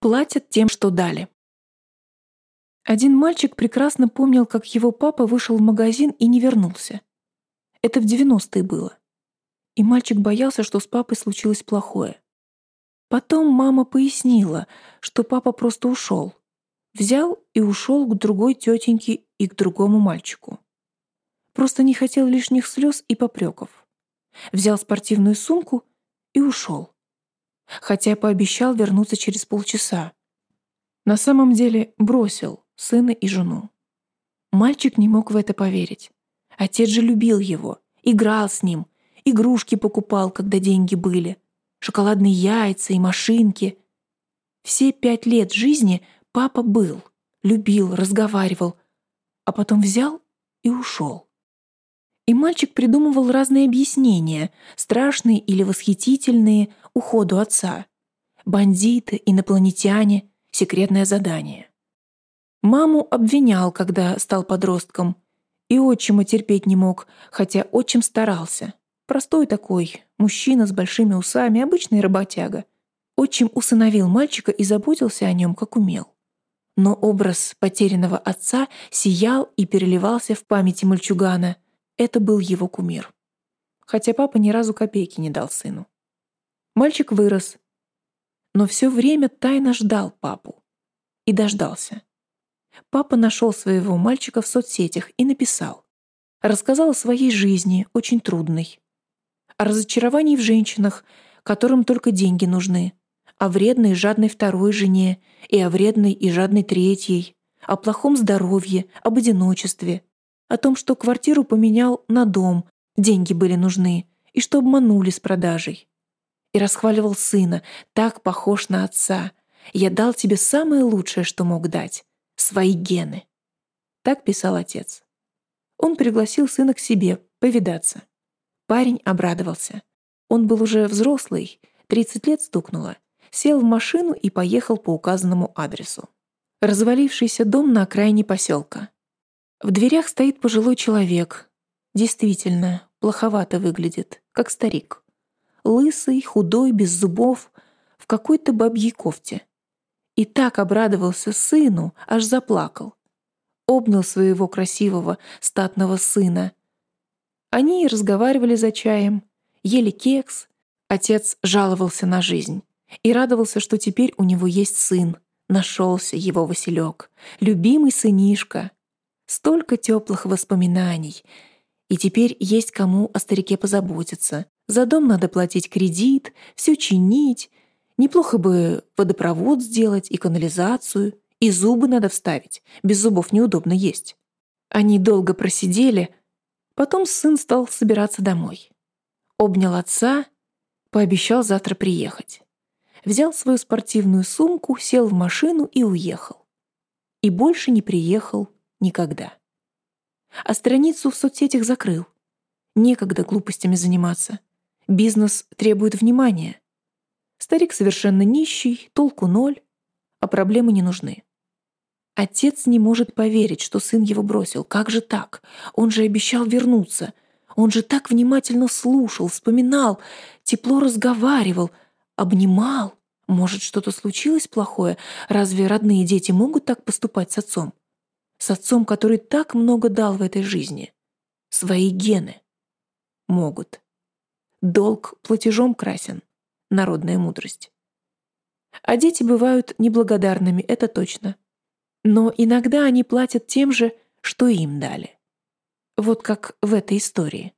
платят тем, что дали. Один мальчик прекрасно помнил, как его папа вышел в магазин и не вернулся. Это в 90-е было. И мальчик боялся, что с папой случилось плохое. Потом мама пояснила, что папа просто ушел. Взял и ушел к другой тетеньке и к другому мальчику. Просто не хотел лишних слез и попреков. Взял спортивную сумку и ушел. Хотя пообещал вернуться через полчаса. На самом деле бросил сына и жену. Мальчик не мог в это поверить. Отец же любил его, играл с ним, игрушки покупал, когда деньги были, шоколадные яйца и машинки. Все пять лет жизни папа был, любил, разговаривал, а потом взял и ушел. И мальчик придумывал разные объяснения, страшные или восхитительные, уходу отца. Бандиты, инопланетяне, секретное задание. Маму обвинял, когда стал подростком, и отчима терпеть не мог, хотя отчим старался. Простой такой, мужчина с большими усами, обычный работяга. Отчим усыновил мальчика и заботился о нем, как умел. Но образ потерянного отца сиял и переливался в памяти мальчугана — это был его кумир. Хотя папа ни разу копейки не дал сыну. Мальчик вырос, но все время тайно ждал папу. И дождался. Папа нашел своего мальчика в соцсетях и написал. Рассказал о своей жизни, очень трудной. О разочаровании в женщинах, которым только деньги нужны. О вредной и жадной второй жене и о вредной и жадной третьей. О плохом здоровье, об одиночестве, о том, что квартиру поменял на дом, деньги были нужны, и что обманули с продажей. И расхваливал сына, так похож на отца. Я дал тебе самое лучшее, что мог дать — свои гены. Так писал отец. Он пригласил сына к себе повидаться. Парень обрадовался. Он был уже взрослый, 30 лет стукнуло, сел в машину и поехал по указанному адресу. Развалившийся дом на окраине поселка. В дверях стоит пожилой человек. Действительно, плоховато выглядит, как старик. Лысый, худой, без зубов, в какой-то бабьей кофте. И так обрадовался сыну, аж заплакал. Обнял своего красивого, статного сына. Они и разговаривали за чаем, ели кекс. Отец жаловался на жизнь и радовался, что теперь у него есть сын. Нашелся его Василек, любимый сынишка, Столько теплых воспоминаний. И теперь есть кому о старике позаботиться. За дом надо платить кредит, все чинить. Неплохо бы водопровод сделать и канализацию. И зубы надо вставить. Без зубов неудобно есть. Они долго просидели. Потом сын стал собираться домой. Обнял отца, пообещал завтра приехать. Взял свою спортивную сумку, сел в машину и уехал. И больше не приехал никогда. А страницу в соцсетях закрыл. Некогда глупостями заниматься. Бизнес требует внимания. Старик совершенно нищий, толку ноль, а проблемы не нужны. Отец не может поверить, что сын его бросил. Как же так? Он же обещал вернуться. Он же так внимательно слушал, вспоминал, тепло разговаривал, обнимал. Может, что-то случилось плохое? Разве родные дети могут так поступать с отцом? С отцом, который так много дал в этой жизни. Свои гены. Могут. Долг платежом красен. Народная мудрость. А дети бывают неблагодарными, это точно. Но иногда они платят тем же, что им дали. Вот как в этой истории.